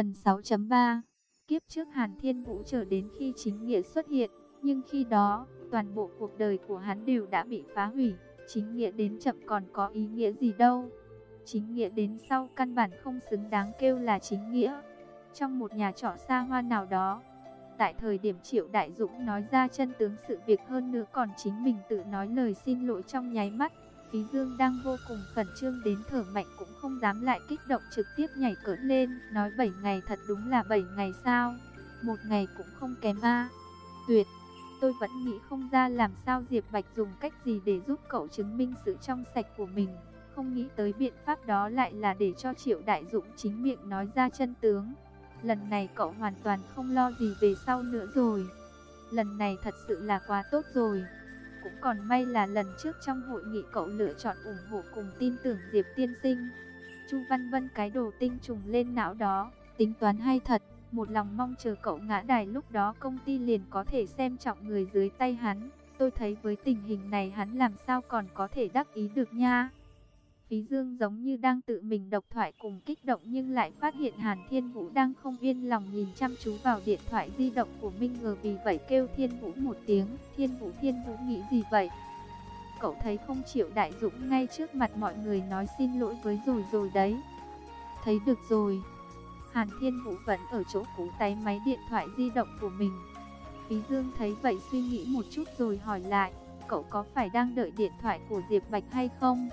Phần 6.3 Kiếp trước Hàn Thiên Vũ chờ đến khi chính nghĩa xuất hiện, nhưng khi đó, toàn bộ cuộc đời của hắn đều đã bị phá hủy, chính nghĩa đến chậm còn có ý nghĩa gì đâu. Chính nghĩa đến sau căn bản không xứng đáng kêu là chính nghĩa. Trong một nhà trọ xa hoa nào đó, tại thời điểm Triệu Đại Dũng nói ra chân tướng sự việc hơn nữa còn chính mình tự nói lời xin lỗi trong nháy mắt, Phí Dương đang vô cùng khẩn trương đến thở mạnh cũng không dám lại kích động trực tiếp nhảy cỡn lên, nói 7 ngày thật đúng là 7 ngày sao, một ngày cũng không kém a. Tuyệt, tôi vẫn nghĩ không ra làm sao Diệp Bạch dùng cách gì để giúp cậu chứng minh sự trong sạch của mình, không nghĩ tới biện pháp đó lại là để cho Triệu Đại Dũng chính miệng nói ra chân tướng. Lần này cậu hoàn toàn không lo gì về sau nữa rồi. Lần này thật sự là quá tốt rồi. Còn may là lần trước trong hội nghị cậu lựa chọn ủng hộ cùng tin tưởng Diệp Tiên Sinh. Chu Văn Vân cái đồ tinh trùng lên não đó, tính toán hay thật, một lòng mong chờ cậu ngã đài lúc đó công ty liền có thể xem trọng người dưới tay hắn. Tôi thấy với tình hình này hắn làm sao còn có thể đắc ý được nha. Phí Dương giống như đang tự mình độc thoại cùng kích động nhưng lại phát hiện Hàn Thiên Vũ đang không yên lòng nhìn chăm chú vào điện thoại di động của Minh Ngờ vì vậy kêu Thiên Vũ một tiếng. Thiên Vũ Thiên Vũ nghĩ gì vậy? Cậu thấy không chịu đại dũng ngay trước mặt mọi người nói xin lỗi với rồi rồi đấy. Thấy được rồi. Hàn Thiên Vũ vẫn ở chỗ cú tay máy điện thoại di động của mình. Phí Dương thấy vậy suy nghĩ một chút rồi hỏi lại, cậu có phải đang đợi điện thoại của Diệp Bạch hay không?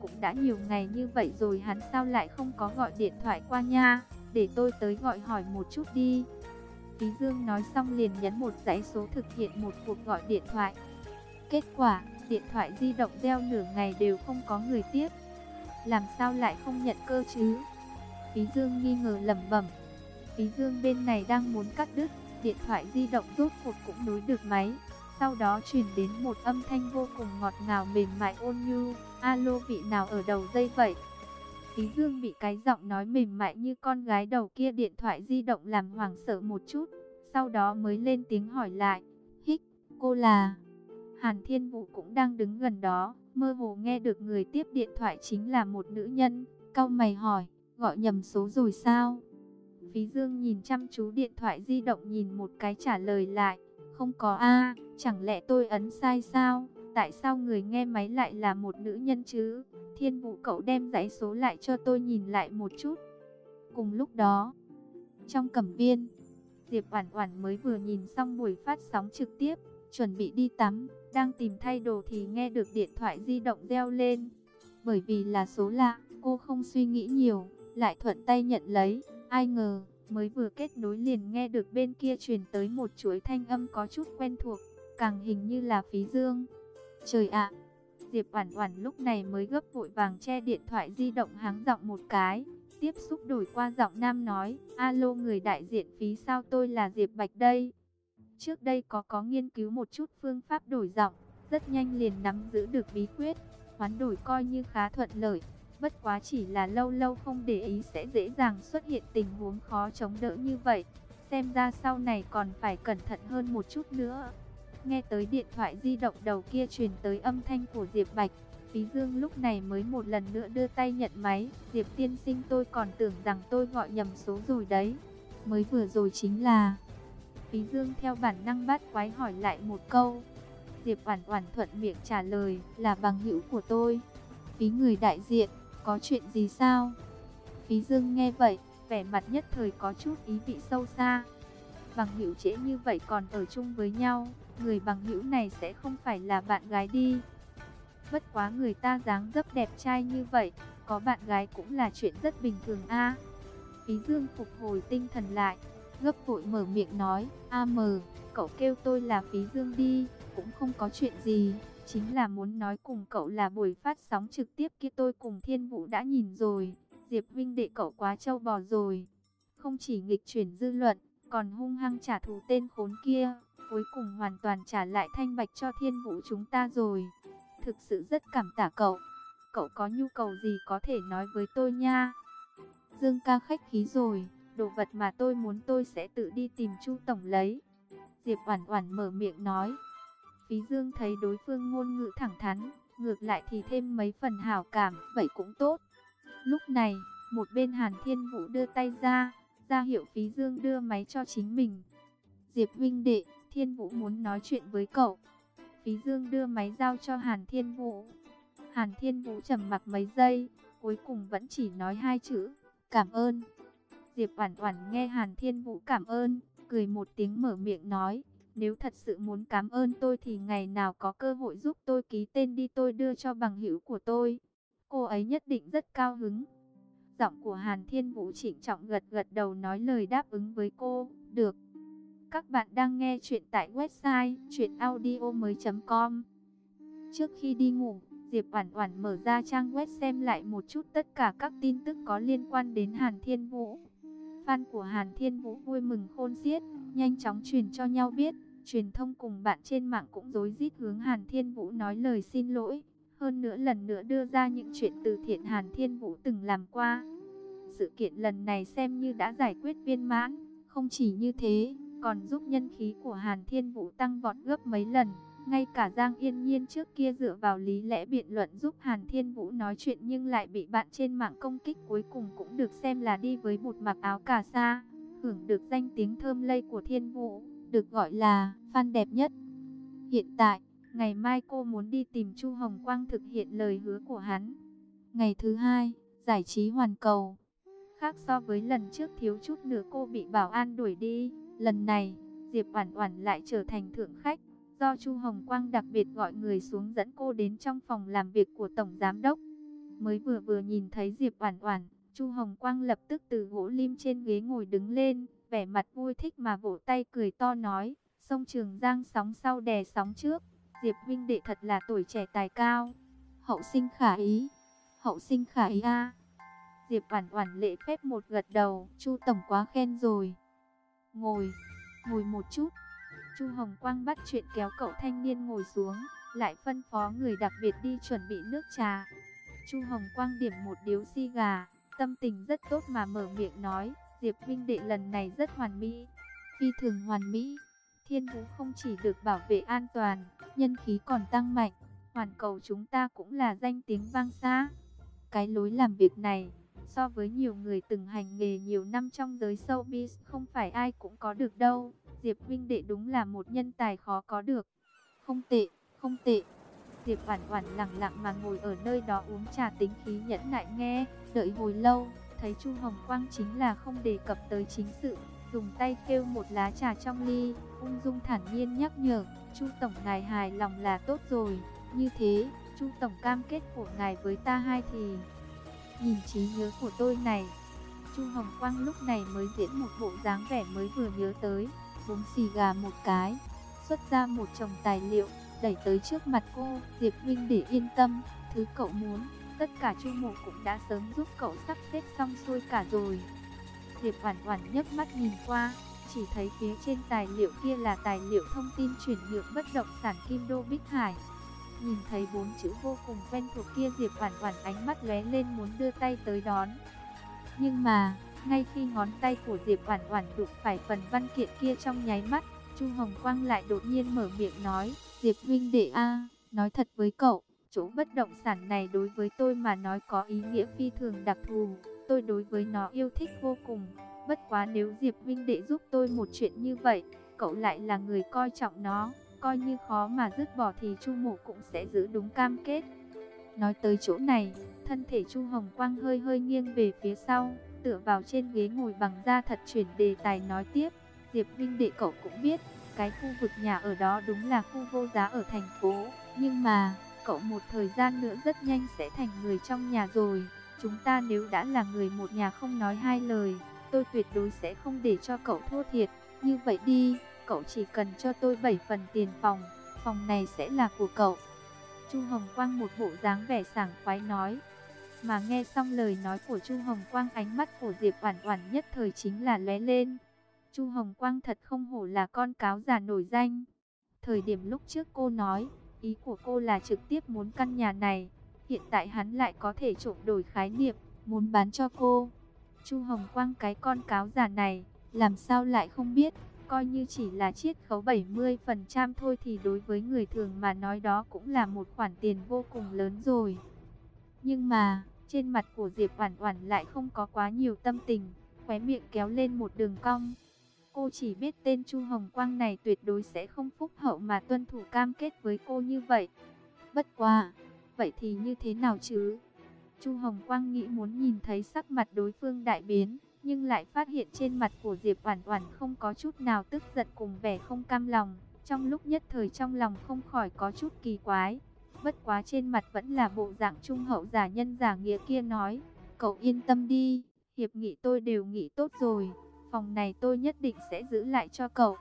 Cũng đã nhiều ngày như vậy rồi hắn sao lại không có gọi điện thoại qua nha, để tôi tới gọi hỏi một chút đi. Phí Dương nói xong liền nhấn một dãy số thực hiện một cuộc gọi điện thoại. Kết quả, điện thoại di động reo nửa ngày đều không có người tiếp. Làm sao lại không nhận cơ chứ? Phí Dương nghi ngờ lẩm bẩm. Phí Dương bên này đang muốn cắt đứt, điện thoại di động rốt cuộc cũng nối được máy. Sau đó truyền đến một âm thanh vô cùng ngọt ngào mềm mại ôn nhu. Alo vị nào ở đầu dây vậy? Phí Dương bị cái giọng nói mềm mại như con gái đầu kia điện thoại di động làm hoảng sợ một chút. Sau đó mới lên tiếng hỏi lại. Hích, cô là... Hàn Thiên Vũ cũng đang đứng gần đó, mơ hồ nghe được người tiếp điện thoại chính là một nữ nhân. cau mày hỏi, gọi nhầm số rồi sao? Phí Dương nhìn chăm chú điện thoại di động nhìn một cái trả lời lại. Không có a chẳng lẽ tôi ấn sai sao? Tại sao người nghe máy lại là một nữ nhân chứ? Thiên vụ cậu đem dãy số lại cho tôi nhìn lại một chút. Cùng lúc đó, trong cẩm viên, Diệp Oản Oản mới vừa nhìn xong buổi phát sóng trực tiếp, chuẩn bị đi tắm, đang tìm thay đồ thì nghe được điện thoại di động reo lên. Bởi vì là số lạ, cô không suy nghĩ nhiều, lại thuận tay nhận lấy, ai ngờ, mới vừa kết nối liền nghe được bên kia truyền tới một chuỗi thanh âm có chút quen thuộc, càng hình như là Phí Dương. Trời ạ! Diệp Oản Oản lúc này mới gấp vội vàng che điện thoại di động háng giọng một cái, tiếp xúc đổi qua giọng nam nói, "Alo người đại diện phí sao tôi là Diệp Bạch đây." Trước đây có có nghiên cứu một chút phương pháp đổi giọng, rất nhanh liền nắm giữ được bí quyết, hoán đổi coi như khá thuận lợi, bất quá chỉ là lâu lâu không để ý sẽ dễ dàng xuất hiện tình huống khó chống đỡ như vậy, xem ra sau này còn phải cẩn thận hơn một chút nữa. Nghe tới điện thoại di động đầu kia truyền tới âm thanh của Diệp Bạch, Phí Dương lúc này mới một lần nữa đưa tay nhận máy. Diệp tiên sinh tôi còn tưởng rằng tôi gọi nhầm số rồi đấy. Mới vừa rồi chính là... Phí Dương theo bản năng bát quái hỏi lại một câu. Diệp Oản Oản thuận miệng trả lời là bằng hữu của tôi. Phí người đại diện, có chuyện gì sao? Phí Dương nghe vậy, vẻ mặt nhất thời có chút ý vị sâu xa. Bằng hữu trễ như vậy còn ở chung với nhau, người bằng hữu này sẽ không phải là bạn gái đi. Bất quá người ta dáng dấp đẹp trai như vậy, có bạn gái cũng là chuyện rất bình thường a. Phí Dương phục hồi tinh thần lại, gấp vội mở miệng nói, "A mờ, cậu kêu tôi là Phí Dương đi, cũng không có chuyện gì, chính là muốn nói cùng cậu là buổi phát sóng trực tiếp kia tôi cùng Thiên Vũ đã nhìn rồi, Diệp huynh đệ cậu quá trâu bò rồi." Không chỉ nghịch chuyển dư luận, còn hung hăng trả thù tên khốn kia cuối cùng hoàn toàn trả lại thanh bạch cho thiên vũ chúng ta rồi. Thực sự rất cảm tạ cậu. Cậu có nhu cầu gì có thể nói với tôi nha. Dương ca khách khí rồi, đồ vật mà tôi muốn tôi sẽ tự đi tìm Chu Tổng lấy. Diệp Oản Oản mở miệng nói. Phí Dương thấy đối phương ngôn ngữ thẳng thắn, ngược lại thì thêm mấy phần hảo cảm, vậy cũng tốt. Lúc này, một bên Hàn Thiên Vũ đưa tay ra, ra hiệu phí dương đưa máy cho chính mình. Diệp huynh đệ, Thiên Vũ muốn nói chuyện với cậu. Phí Dương đưa máy giao cho Hàn Thiên Vũ. Hàn Thiên Vũ trầm mặc mấy giây, cuối cùng vẫn chỉ nói hai chữ, cảm ơn. Diệp Oản Oản nghe Hàn Thiên Vũ cảm ơn, cười một tiếng mở miệng nói, nếu thật sự muốn cảm ơn tôi thì ngày nào có cơ hội giúp tôi ký tên đi tôi đưa cho bằng hữu của tôi. Cô ấy nhất định rất cao hứng. Giọng của Hàn Thiên Vũ trịnh trọng gật gật đầu nói lời đáp ứng với cô, được. Các bạn đang nghe chuyện tại website chuyenaudio.com Trước khi đi ngủ, Diệp Oản Oản mở ra trang web xem lại một chút tất cả các tin tức có liên quan đến Hàn Thiên Vũ. Fan của Hàn Thiên Vũ vui mừng khôn xiết, nhanh chóng truyền cho nhau biết, truyền thông cùng bạn trên mạng cũng rối rít hướng Hàn Thiên Vũ nói lời xin lỗi, hơn nữa lần nữa đưa ra những chuyện từ thiện Hàn Thiên Vũ từng làm qua. Sự kiện lần này xem như đã giải quyết viên mãn, không chỉ như thế, còn giúp nhân khí của Hàn Thiên Vũ tăng vọt gấp mấy lần. Ngay cả Giang Yên Nhiên trước kia dựa vào lý lẽ biện luận giúp Hàn Thiên Vũ nói chuyện nhưng lại bị bạn trên mạng công kích cuối cùng cũng được xem là đi với một mặc áo cà sa, hưởng được danh tiếng thơm lây của Thiên Vũ, được gọi là fan đẹp nhất. Hiện tại, ngày mai cô muốn đi tìm Chu Hồng Quang thực hiện lời hứa của hắn. Ngày thứ hai, giải trí hoàn cầu. Khác so với lần trước thiếu chút nữa cô bị bảo an đuổi đi, lần này, Diệp Oản Oản lại trở thành thượng khách do Chu Hồng Quang đặc biệt gọi người xuống dẫn cô đến trong phòng làm việc của Tổng Giám Đốc. Mới vừa vừa nhìn thấy Diệp Oản Oản, Chu Hồng Quang lập tức từ gỗ lim trên ghế ngồi đứng lên, vẻ mặt vui thích mà vỗ tay cười to nói, sông Trường Giang sóng sau đè sóng trước, Diệp huynh đệ thật là tuổi trẻ tài cao, hậu sinh khả ý, hậu sinh khả ý a. Diệp Oản Oản lễ phép một gật đầu, Chu tổng quá khen rồi. Ngồi, ngồi một chút. Chu Hồng Quang bắt chuyện kéo cậu thanh niên ngồi xuống, lại phân phó người đặc biệt đi chuẩn bị nước trà. Chu Hồng Quang điểm một điếu xi gà, tâm tình rất tốt mà mở miệng nói, Diệp Vinh Đệ lần này rất hoàn mỹ, phi thường hoàn mỹ. Thiên Vũ không chỉ được bảo vệ an toàn, nhân khí còn tăng mạnh, hoàn cầu chúng ta cũng là danh tiếng vang xa. Cái lối làm việc này, so với nhiều người từng hành nghề nhiều năm trong giới showbiz không phải ai cũng có được đâu. Diệp Vinh Đệ đúng là một nhân tài khó có được. Không tệ, không tệ. Diệp Oản Oản lặng lặng mà ngồi ở nơi đó uống trà tính khí nhẫn nại nghe, đợi hồi lâu, thấy Chu Hồng Quang chính là không đề cập tới chính sự, dùng tay kêu một lá trà trong ly, ung dung thản nhiên nhắc nhở, "Chu tổng ngài hài lòng là tốt rồi, như thế, Chu tổng cam kết của ngài với ta hai thì nhìn trí nhớ của tôi này." Chu Hồng Quang lúc này mới diễn một bộ dáng vẻ mới vừa nhớ tới, búng xì gà một cái, xuất ra một chồng tài liệu, đẩy tới trước mặt cô, Diệp Huynh để yên tâm, thứ cậu muốn, tất cả Chu Mộ cũng đã sớm giúp cậu sắp xếp xong xuôi cả rồi. Diệp Hoàn Hoàn nhấc mắt nhìn qua, chỉ thấy phía trên tài liệu kia là tài liệu thông tin chuyển nhượng bất động sản Kim Đô Bích Hải. Nhìn thấy bốn chữ vô cùng quen thuộc kia Diệp Hoàn Hoàn ánh mắt lóe lên muốn đưa tay tới đón. Nhưng mà, ngay khi ngón tay của Diệp Oản Oản đụng phải phần văn kiện kia trong nháy mắt, Chu Hồng Quang lại đột nhiên mở miệng nói, "Diệp huynh đệ a, nói thật với cậu, chỗ bất động sản này đối với tôi mà nói có ý nghĩa phi thường đặc thù, tôi đối với nó yêu thích vô cùng, bất quá nếu Diệp huynh đệ giúp tôi một chuyện như vậy, cậu lại là người coi trọng nó, coi như khó mà dứt bỏ thì Chu Mộ cũng sẽ giữ đúng cam kết." Nói tới chỗ này, thân thể Chu Hồng Quang hơi hơi nghiêng về phía sau, tựa vào trên ghế ngồi bằng da thật chuyển đề tài nói tiếp. Diệp Vinh đệ cậu cũng biết, cái khu vực nhà ở đó đúng là khu vô giá ở thành phố. Nhưng mà, cậu một thời gian nữa rất nhanh sẽ thành người trong nhà rồi. Chúng ta nếu đã là người một nhà không nói hai lời, tôi tuyệt đối sẽ không để cho cậu thua thiệt. Như vậy đi, cậu chỉ cần cho tôi 7 phần tiền phòng, phòng này sẽ là của cậu. Chu Hồng Quang một bộ dáng vẻ sảng khoái nói. Mà nghe xong lời nói của Chu Hồng Quang ánh mắt của Diệp Oản Oản nhất thời chính là lóe lên. Chu Hồng Quang thật không hổ là con cáo già nổi danh. Thời điểm lúc trước cô nói, ý của cô là trực tiếp muốn căn nhà này, hiện tại hắn lại có thể trộm đổi khái niệm, muốn bán cho cô. Chu Hồng Quang cái con cáo già này, làm sao lại không biết, coi như chỉ là chiết khấu 70% thôi thì đối với người thường mà nói đó cũng là một khoản tiền vô cùng lớn rồi. Nhưng mà, trên mặt của Diệp Oản Oản lại không có quá nhiều tâm tình, khóe miệng kéo lên một đường cong. Cô chỉ biết tên Chu Hồng Quang này tuyệt đối sẽ không phúc hậu mà tuân thủ cam kết với cô như vậy. Bất quá, vậy thì như thế nào chứ? Chu Hồng Quang nghĩ muốn nhìn thấy sắc mặt đối phương đại biến, nhưng lại phát hiện trên mặt của Diệp Oản Oản không có chút nào tức giận cùng vẻ không cam lòng. Trong lúc nhất thời trong lòng không khỏi có chút kỳ quái. Bất quá trên mặt vẫn là bộ dạng trung hậu giả nhân giả nghĩa kia nói, cậu yên tâm đi, hiệp nghị tôi đều nghĩ tốt rồi, phòng này tôi nhất định sẽ giữ lại cho cậu.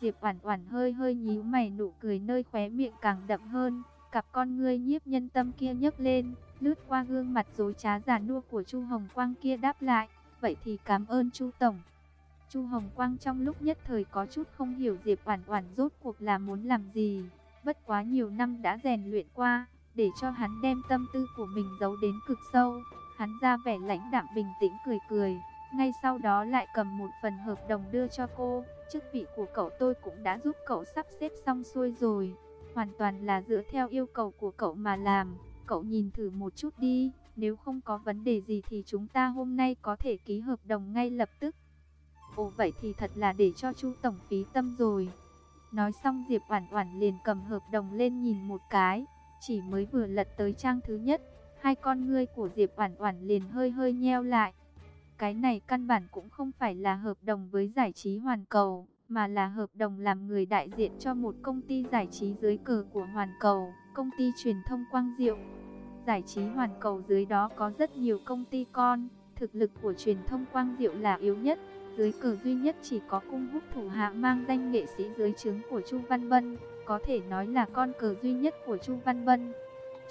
Diệp Oản Oản hơi hơi nhíu mày nụ cười nơi khóe miệng càng đậm hơn, cặp con ngươi nhiếp nhân tâm kia nhấc lên, lướt qua gương mặt dối trá giả nua của Chu Hồng Quang kia đáp lại, vậy thì cảm ơn Chu tổng. Chu Hồng Quang trong lúc nhất thời có chút không hiểu Diệp Oản Oản rốt cuộc là muốn làm gì, bất quá nhiều năm đã rèn luyện qua, để cho hắn đem tâm tư của mình giấu đến cực sâu, hắn ra vẻ lãnh đạm bình tĩnh cười cười, ngay sau đó lại cầm một phần hợp đồng đưa cho cô, chức vị của cậu tôi cũng đã giúp cậu sắp xếp xong xuôi rồi, hoàn toàn là dựa theo yêu cầu của cậu mà làm, cậu nhìn thử một chút đi, nếu không có vấn đề gì thì chúng ta hôm nay có thể ký hợp đồng ngay lập tức. Ồ vậy thì thật là để cho Chu tổng phí tâm rồi. Nói xong Diệp Oản Oản liền cầm hợp đồng lên nhìn một cái, chỉ mới vừa lật tới trang thứ nhất, hai con ngươi của Diệp Oản Oản liền hơi hơi nheo lại. Cái này căn bản cũng không phải là hợp đồng với giải trí Hoàn Cầu, mà là hợp đồng làm người đại diện cho một công ty giải trí dưới cờ của Hoàn Cầu, công ty truyền thông Quang Diệu. Giải trí Hoàn Cầu dưới đó có rất nhiều công ty con, thực lực của truyền thông Quang Diệu là yếu nhất, dưới cờ duy nhất chỉ có cung húc thủ hạ mang danh nghệ sĩ dưới trướng của Chu Văn Bân, có thể nói là con cờ duy nhất của Chu Văn Bân.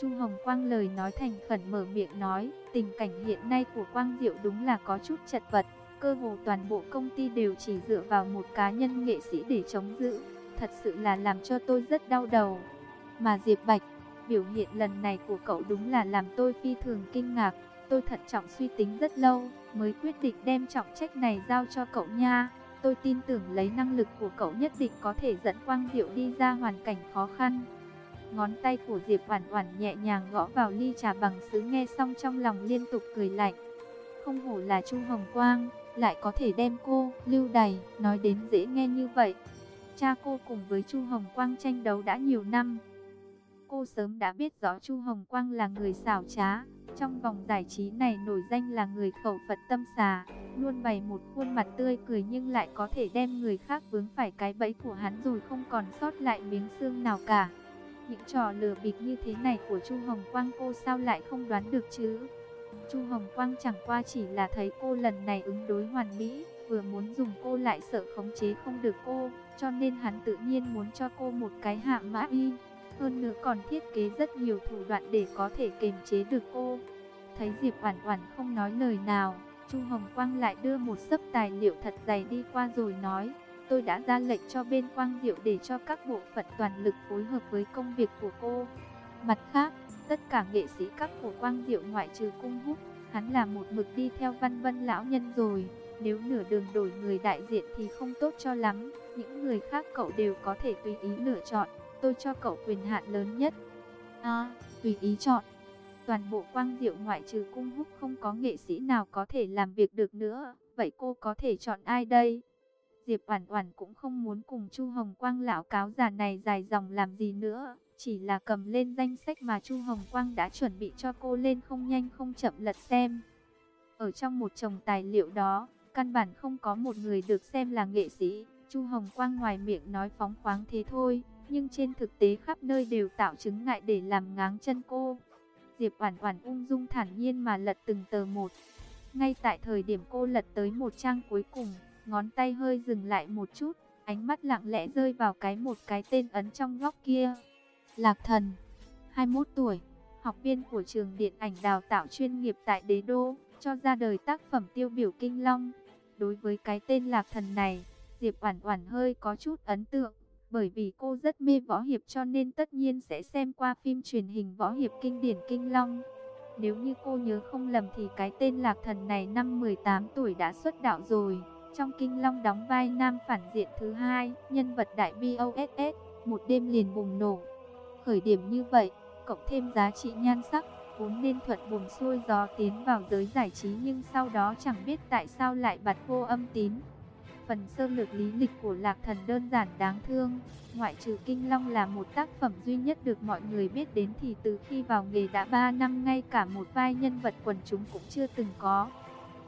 Chu Hồng Quang lời nói thành khẩn mở miệng nói, tình cảnh hiện nay của Quang Diệu đúng là có chút chật vật, cơ hồ toàn bộ công ty đều chỉ dựa vào một cá nhân nghệ sĩ để chống giữ, thật sự là làm cho tôi rất đau đầu. Mà Diệp Bạch, biểu hiện lần này của cậu đúng là làm tôi phi thường kinh ngạc, tôi thận trọng suy tính rất lâu, mới quyết định đem trọng trách này giao cho cậu nha. Tôi tin tưởng lấy năng lực của cậu nhất định có thể dẫn Quang Diệu đi ra hoàn cảnh khó khăn. Ngón tay của Diệp Oản Oản nhẹ nhàng gõ vào ly trà bằng sứ nghe xong trong lòng liên tục cười lạnh. Không hổ là Chu Hồng Quang, lại có thể đem cô lưu đày, nói đến dễ nghe như vậy. Cha cô cùng với Chu Hồng Quang tranh đấu đã nhiều năm. Cô sớm đã biết rõ Chu Hồng Quang là người xảo trá, trong vòng giải trí này nổi danh là người khẩu Phật tâm xà, luôn bày một khuôn mặt tươi cười nhưng lại có thể đem người khác vướng phải cái bẫy của hắn rồi không còn sót lại miếng xương nào cả. Những trò lừa bịp như thế này của Chu Hồng Quang cô sao lại không đoán được chứ? Chu Hồng Quang chẳng qua chỉ là thấy cô lần này ứng đối hoàn mỹ, vừa muốn dùng cô lại sợ khống chế không được cô, cho nên hắn tự nhiên muốn cho cô một cái hạ mã y. Hơn nữa còn thiết kế rất nhiều thủ đoạn để có thể kiềm chế được cô. Thấy Diệp Oản Oản không nói lời nào, Chu Hồng Quang lại đưa một sấp tài liệu thật dày đi qua rồi nói: "Tôi đã ra lệnh cho bên Quang Diệu để cho các bộ phận toàn lực phối hợp với công việc của cô. Mặt khác, tất cả nghệ sĩ các của Quang Diệu ngoại trừ Cung Húc, hắn là một mực đi theo Văn Vân lão nhân rồi." Nếu nửa đường đổi người đại diện thì không tốt cho lắm, những người khác cậu đều có thể tùy ý lựa chọn tôi cho cậu quyền hạn lớn nhất. À, tùy ý chọn. Toàn bộ quang diệu ngoại trừ cung húc không có nghệ sĩ nào có thể làm việc được nữa. Vậy cô có thể chọn ai đây? Diệp Oản Oản cũng không muốn cùng Chu Hồng Quang lão cáo già này dài dòng làm gì nữa, chỉ là cầm lên danh sách mà Chu Hồng Quang đã chuẩn bị cho cô lên không nhanh không chậm lật xem. Ở trong một chồng tài liệu đó, căn bản không có một người được xem là nghệ sĩ, Chu Hồng Quang ngoài miệng nói phóng khoáng thế thôi, nhưng trên thực tế khắp nơi đều tạo chứng ngại để làm ngáng chân cô. Diệp Oản Oản ung dung thản nhiên mà lật từng tờ một. Ngay tại thời điểm cô lật tới một trang cuối cùng, ngón tay hơi dừng lại một chút, ánh mắt lặng lẽ rơi vào cái một cái tên ấn trong góc kia. Lạc Thần, 21 tuổi, học viên của trường điện ảnh đào tạo chuyên nghiệp tại Đế Đô, cho ra đời tác phẩm tiêu biểu Kinh Long. Đối với cái tên Lạc Thần này, Diệp Oản Oản hơi có chút ấn tượng. Bởi vì cô rất mê võ hiệp cho nên tất nhiên sẽ xem qua phim truyền hình võ hiệp kinh điển Kinh Long. Nếu như cô nhớ không lầm thì cái tên Lạc Thần này năm 18 tuổi đã xuất đạo rồi. Trong Kinh Long đóng vai nam phản diện thứ hai, nhân vật đại BOSS, một đêm liền bùng nổ. Khởi điểm như vậy, cộng thêm giá trị nhan sắc, vốn nên thuận buồm xuôi gió tiến vào giới giải trí nhưng sau đó chẳng biết tại sao lại bật vô âm tín. Phần sơ lược lý lịch của Lạc Thần đơn giản đáng thương, ngoại trừ Kinh Long là một tác phẩm duy nhất được mọi người biết đến thì từ khi vào nghề đã 3 năm ngay cả một vai nhân vật quần chúng cũng chưa từng có.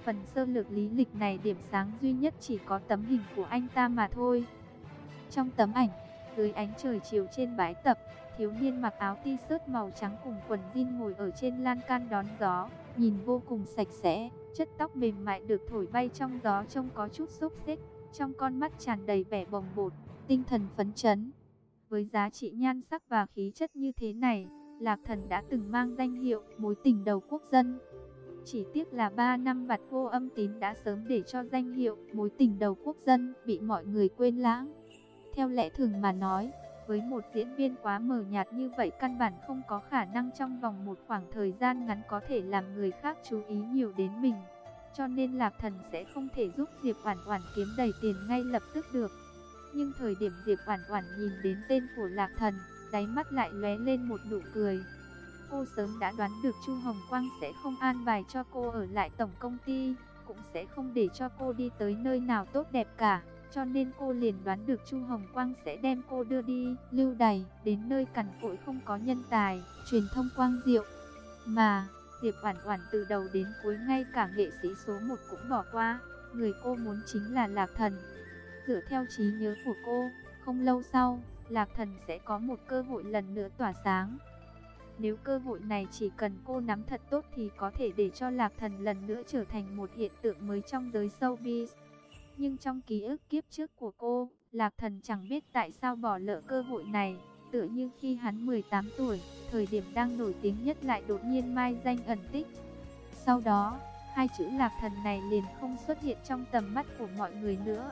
Phần sơ lược lý lịch này điểm sáng duy nhất chỉ có tấm hình của anh ta mà thôi. Trong tấm ảnh, dưới ánh trời chiều trên bãi tập, thiếu niên mặc áo t-shirt màu trắng cùng quần jean ngồi ở trên lan can đón gió, nhìn vô cùng sạch sẽ, chất tóc mềm mại được thổi bay trong gió trông có chút xúc xích, trong con mắt tràn đầy vẻ bồng bột, tinh thần phấn chấn. Với giá trị nhan sắc và khí chất như thế này, Lạc Thần đã từng mang danh hiệu mối tình đầu quốc dân. Chỉ tiếc là 3 năm vặt vô âm tín đã sớm để cho danh hiệu mối tình đầu quốc dân bị mọi người quên lãng. Theo lẽ thường mà nói, với một diễn viên quá mờ nhạt như vậy căn bản không có khả năng trong vòng một khoảng thời gian ngắn có thể làm người khác chú ý nhiều đến mình. Cho nên Lạc Thần sẽ không thể giúp Diệp Oản Oản kiếm đầy tiền ngay lập tức được. Nhưng thời điểm Diệp Oản Oản nhìn đến tên của Lạc Thần, đáy mắt lại lóe lên một nụ cười. Cô sớm đã đoán được Chu Hồng Quang sẽ không an bài cho cô ở lại tổng công ty, cũng sẽ không để cho cô đi tới nơi nào tốt đẹp cả. Cho nên cô liền đoán được Chu Hồng Quang sẽ đem cô đưa đi, lưu đày, đến nơi cằn cỗi không có nhân tài, truyền thông quang diệu. Mà, Diệp Oản Oản từ đầu đến cuối ngay cả nghệ sĩ số 1 cũng bỏ qua, người cô muốn chính là Lạc Thần. Dựa theo trí nhớ của cô, không lâu sau, Lạc Thần sẽ có một cơ hội lần nữa tỏa sáng. Nếu cơ hội này chỉ cần cô nắm thật tốt thì có thể để cho Lạc Thần lần nữa trở thành một hiện tượng mới trong giới showbiz. Nhưng trong ký ức kiếp trước của cô, Lạc Thần chẳng biết tại sao bỏ lỡ cơ hội này. Tựa như khi hắn 18 tuổi, thời điểm đang nổi tiếng nhất lại đột nhiên mai danh ẩn tích. Sau đó, hai chữ Lạc Thần này liền không xuất hiện trong tầm mắt của mọi người nữa.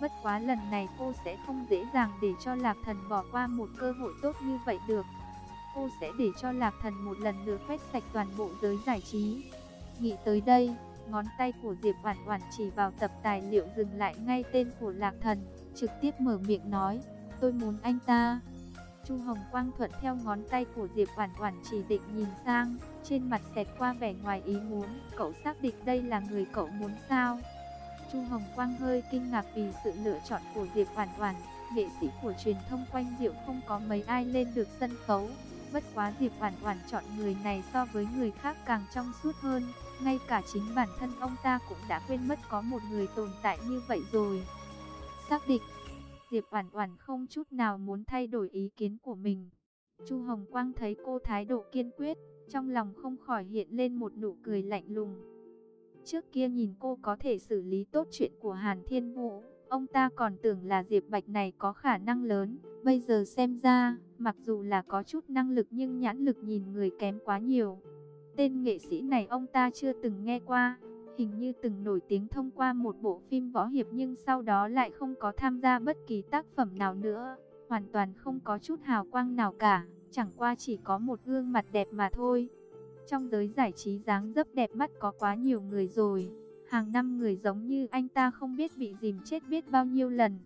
Bất quá lần này cô sẽ không dễ dàng để cho Lạc Thần bỏ qua một cơ hội tốt như vậy được. Cô sẽ để cho Lạc Thần một lần nữa quét sạch toàn bộ giới giải trí. Nghĩ tới đây, Ngón tay của Diệp Oản Oản chỉ vào tập tài liệu dừng lại ngay tên của Lạc Thần, trực tiếp mở miệng nói, "Tôi muốn anh ta." Chu Hồng Quang thuận theo ngón tay của Diệp Oản Oản chỉ định nhìn sang, trên mặt xẹt qua vẻ ngoài ý muốn, "Cậu xác định đây là người cậu muốn sao?" Chu Hồng Quang hơi kinh ngạc vì sự lựa chọn của Diệp Oản Oản, nghệ sĩ của truyền thông quanh Diệu không có mấy ai lên được sân khấu, bất quá Diệp Oản Oản chọn người này so với người khác càng trong suốt hơn, ngay cả chính bản thân ông ta cũng đã quên mất có một người tồn tại như vậy rồi. Xác định, Diệp Oản Oản không chút nào muốn thay đổi ý kiến của mình. Chu Hồng Quang thấy cô thái độ kiên quyết, trong lòng không khỏi hiện lên một nụ cười lạnh lùng. Trước kia nhìn cô có thể xử lý tốt chuyện của Hàn Thiên Vũ, ông ta còn tưởng là Diệp Bạch này có khả năng lớn, bây giờ xem ra, mặc dù là có chút năng lực nhưng nhãn lực nhìn người kém quá nhiều. Tên nghệ sĩ này ông ta chưa từng nghe qua, hình như từng nổi tiếng thông qua một bộ phim võ hiệp nhưng sau đó lại không có tham gia bất kỳ tác phẩm nào nữa, hoàn toàn không có chút hào quang nào cả, chẳng qua chỉ có một gương mặt đẹp mà thôi. Trong giới giải trí dáng dấp đẹp mắt có quá nhiều người rồi, hàng năm người giống như anh ta không biết bị dìm chết biết bao nhiêu lần.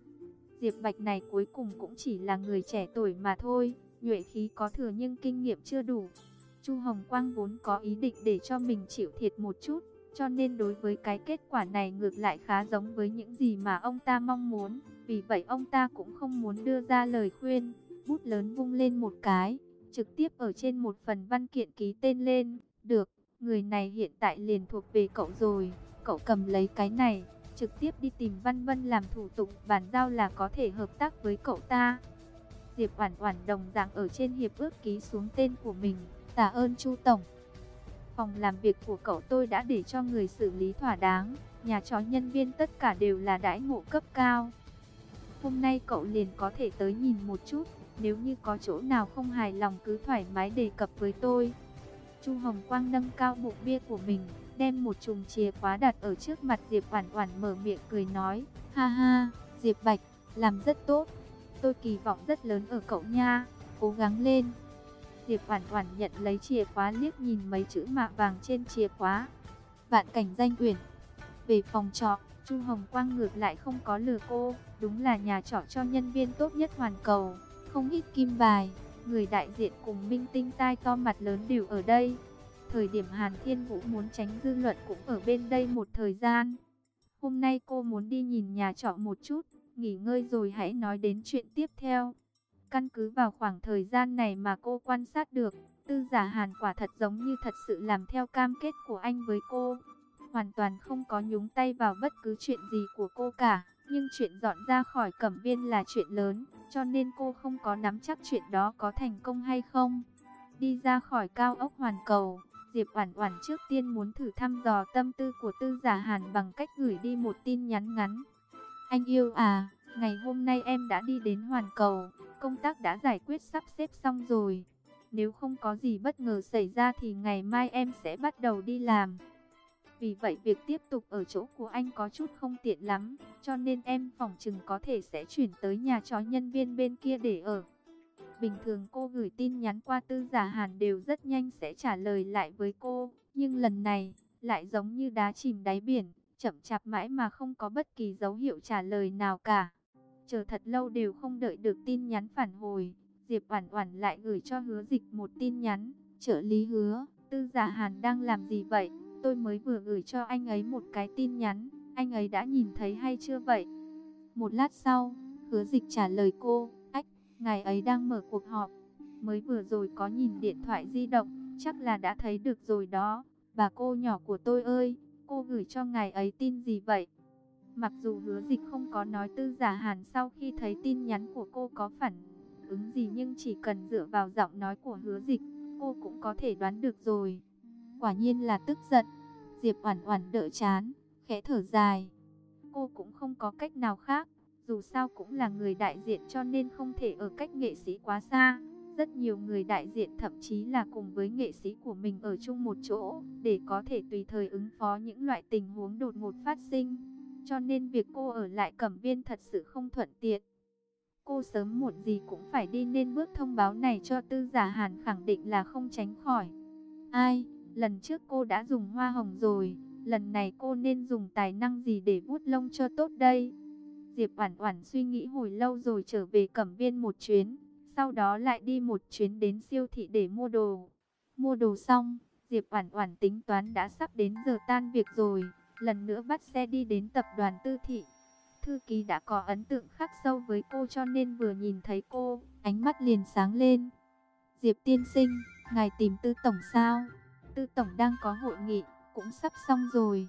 Diệp Bạch này cuối cùng cũng chỉ là người trẻ tuổi mà thôi, nhuệ khí có thừa nhưng kinh nghiệm chưa đủ. Chu Hồng Quang vốn có ý định để cho mình chịu thiệt một chút, cho nên đối với cái kết quả này ngược lại khá giống với những gì mà ông ta mong muốn. Vì vậy ông ta cũng không muốn đưa ra lời khuyên, bút lớn vung lên một cái, trực tiếp ở trên một phần văn kiện ký tên lên. Được, người này hiện tại liền thuộc về cậu rồi, cậu cầm lấy cái này, trực tiếp đi tìm Văn Vân làm thủ tục bàn giao là có thể hợp tác với cậu ta. Diệp Oản Oản đồng dạng ở trên hiệp ước ký xuống tên của mình. Tạ ơn Chu Tổng. Phòng làm việc của cậu tôi đã để cho người xử lý thỏa đáng. Nhà chó nhân viên tất cả đều là đãi ngộ cấp cao. Hôm nay cậu liền có thể tới nhìn một chút. Nếu như có chỗ nào không hài lòng cứ thoải mái đề cập với tôi. Chu Hồng Quang nâng cao bụng bia của mình, đem một chùm chìa khóa đặt ở trước mặt Diệp Oản Oản mở miệng cười nói, "Ha ha, Diệp Bạch, làm rất tốt. Tôi kỳ vọng rất lớn ở cậu nha, cố gắng lên." Diệp Oản Oản nhận lấy chìa khóa liếc nhìn mấy chữ mạ vàng trên chìa khóa. Vạn cảnh danh uyển. Về phòng trọ, Chu Hồng Quang ngược lại không có lừa cô, đúng là nhà trọ cho nhân viên tốt nhất hoàn cầu, không ít kim bài, người đại diện cùng minh tinh tai to mặt lớn đều ở đây, Thời điểm Hàn Thiên Vũ muốn tránh dư luận cũng ở bên đây một thời gian. Hôm nay cô muốn đi nhìn nhà trọ một chút, nghỉ ngơi rồi hãy nói đến chuyện tiếp theo. Căn cứ vào khoảng thời gian này mà cô quan sát được, tư giả Hàn quả thật giống như thật sự làm theo cam kết của anh với cô. Hoàn toàn không có nhúng tay vào bất cứ chuyện gì của cô cả. Nhưng chuyện dọn ra khỏi cẩm viên là chuyện lớn, cho nên cô không có nắm chắc chuyện đó có thành công hay không. Đi ra khỏi cao ốc hoàn cầu, Diệp Oản Oản trước tiên muốn thử thăm dò tâm tư của Tư Giả Hàn bằng cách gửi đi một tin nhắn ngắn. Anh yêu à, ngày hôm nay em đã đi đến hoàn cầu, công tác đã giải quyết sắp xếp xong rồi. Nếu không có gì bất ngờ xảy ra thì ngày mai em sẽ bắt đầu đi làm. Vì vậy việc tiếp tục ở chỗ của anh có chút không tiện lắm, cho nên em phòng chừng có thể sẽ chuyển tới nhà chó nhân viên bên kia để ở. Bình thường cô gửi tin nhắn qua tư giả hàn đều rất nhanh sẽ trả lời lại với cô, nhưng lần này lại giống như đá chìm đáy biển, chậm chạp mãi mà không có bất kỳ dấu hiệu trả lời nào cả. Chờ thật lâu đều không đợi được tin nhắn phản hồi, Diệp Oản Oản lại gửi cho Hứa Dịch một tin nhắn, "Trợ lý Hứa, Tư Giả Hàn đang làm gì vậy? Tôi mới vừa gửi cho anh ấy một cái tin nhắn, anh ấy đã nhìn thấy hay chưa vậy?" Một lát sau, Hứa Dịch trả lời cô, ngài ấy đang mở cuộc họp, mới vừa rồi có nhìn điện thoại di động, chắc là đã thấy được rồi đó. Bà cô nhỏ của tôi ơi, cô gửi cho ngài ấy tin gì vậy?" Mặc dù hứa dịch không có nói tư giả hàn sau khi thấy tin nhắn của cô có phản ứng gì nhưng chỉ cần dựa vào giọng nói của hứa dịch, cô cũng có thể đoán được rồi. Quả nhiên là tức giận, Diệp Oản Oản đỡ chán, khẽ thở dài. Cô cũng không có cách nào khác, dù sao cũng là người đại diện cho nên không thể ở cách nghệ sĩ quá xa. Rất nhiều người đại diện thậm chí là cùng với nghệ sĩ của mình ở chung một chỗ, để có thể tùy thời ứng phó những loại tình huống đột ngột phát sinh. Cho nên việc cô ở lại Cẩm Viên thật sự không thuận tiện. Cô sớm muộn gì cũng phải đi nên bước thông báo này cho tư giả hàn khẳng định là không tránh khỏi. Ai, lần trước cô đã dùng hoa hồng rồi, lần này cô nên dùng tài năng gì để vuốt lông cho tốt đây? Diệp Oản Oản suy nghĩ hồi lâu rồi trở về Cẩm Viên một chuyến, sau đó lại đi một chuyến đến siêu thị để mua đồ. Mua đồ xong, Diệp Oản Oản tính toán đã sắp đến giờ tan việc rồi, lần nữa bắt xe đi đến tập đoàn Tư thị. Thư ký đã có ấn tượng khắc sâu với cô cho nên vừa nhìn thấy cô, ánh mắt liền sáng lên. Diệp tiên sinh, ngài tìm Tư Tổng sao? Tư Tổng đang có hội nghị, cũng sắp xong rồi.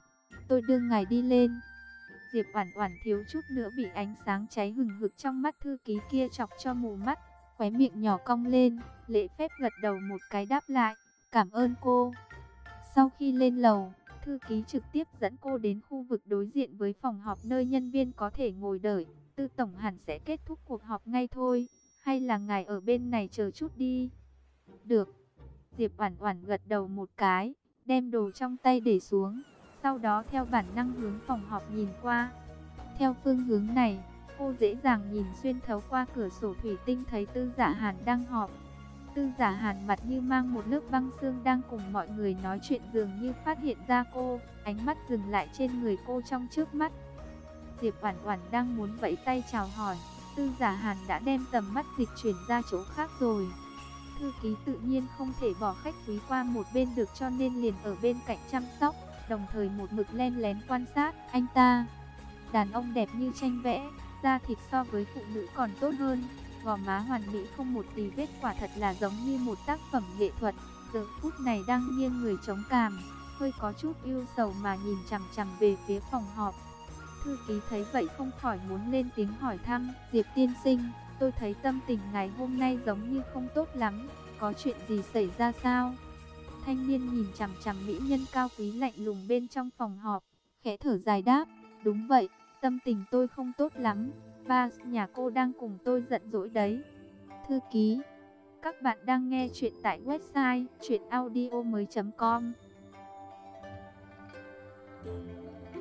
Tôi đưa ngài đi lên. Diệp Oản Oản thiếu chút nữa bị ánh sáng cháy hừng hực trong mắt thư ký kia chọc cho mù mắt, khóe miệng nhỏ cong lên, lễ phép gật đầu một cái đáp lại, "Cảm ơn cô." Sau khi lên lầu, Thư ký trực tiếp dẫn cô đến khu vực đối diện với phòng họp nơi nhân viên có thể ngồi đợi. Tư tổng hẳn sẽ kết thúc cuộc họp ngay thôi. Hay là ngài ở bên này chờ chút đi? Được. Diệp Oản Oản gật đầu một cái, đem đồ trong tay để xuống, sau đó theo bản năng hướng phòng họp nhìn qua. Theo phương hướng này, cô dễ dàng nhìn xuyên thấu qua cửa sổ thủy tinh thấy Tư giả Hàn đang họp. Tư giả hàn mặt như mang một lớp băng xương đang cùng mọi người nói chuyện dường như phát hiện ra cô, ánh mắt dừng lại trên người cô trong trước mắt. Diệp Oản Oản đang muốn vẫy tay chào hỏi, Tư Giả Hàn đã đem tầm mắt dịch chuyển ra chỗ khác rồi. Thư ký tự nhiên không thể bỏ khách quý qua một bên được cho nên liền ở bên cạnh chăm sóc, đồng thời một mực len lén quan sát anh ta. Đàn ông đẹp như tranh vẽ, da thịt so với phụ nữ còn tốt hơn, gò má hoàn mỹ không một tí vết quả thật là giống như một tác phẩm nghệ thuật. Giờ phút này đang nghiêng người chống càm, hơi có chút yêu sầu mà nhìn chằm chằm về phía phòng họp. Thư ký thấy vậy không khỏi muốn lên tiếng hỏi thăm, Diệp tiên sinh, tôi thấy tâm tình ngày hôm nay giống như không tốt lắm, có chuyện gì xảy ra sao? thanh niên nhìn chằm chằm mỹ nhân cao quý lạnh lùng bên trong phòng họp, khẽ thở dài đáp, đúng vậy, tâm tình tôi không tốt lắm, ba nhà cô đang cùng tôi giận dỗi đấy. Thư ký, các bạn đang nghe chuyện tại website chuyenaudio.com. Thank you.